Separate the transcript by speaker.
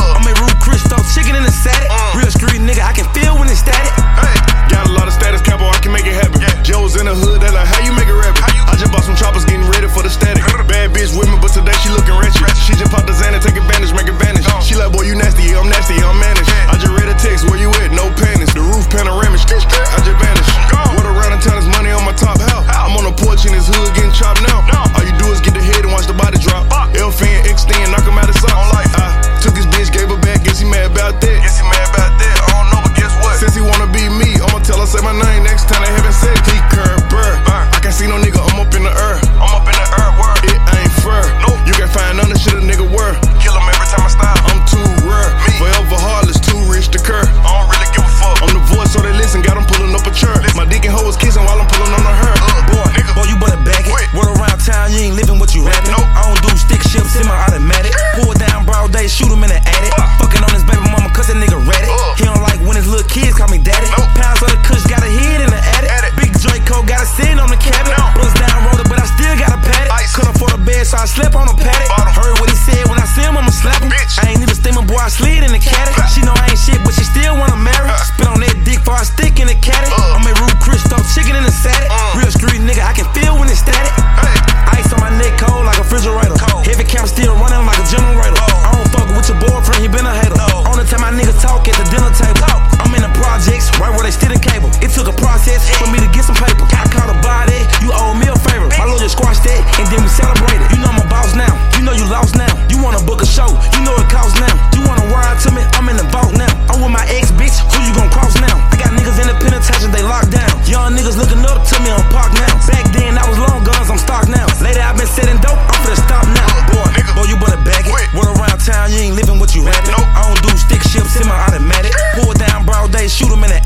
Speaker 1: Uh. I'm a rude Christo, chicken in a salad. Uh. Real street nigga, I can feel when it's static.
Speaker 2: Got a lot of espérate
Speaker 1: boy, I slid in the caddy. She know I ain't shit, but she still wanna marry. Uh. Spit on that dick for I stick in the caddy. Uh. I'm a root crystal chicken in the salad. Uh. Me on park now. Back then I was long guns, I'm stock now. Later i been sitting dope, I'm finna stop now. Oh, boy, nigga. boy, you better back it. Wait. Around town, you ain't living what you rapping. Nope. I don't do stick shifts in my automatic. Pull down broad day, shoot 'em in the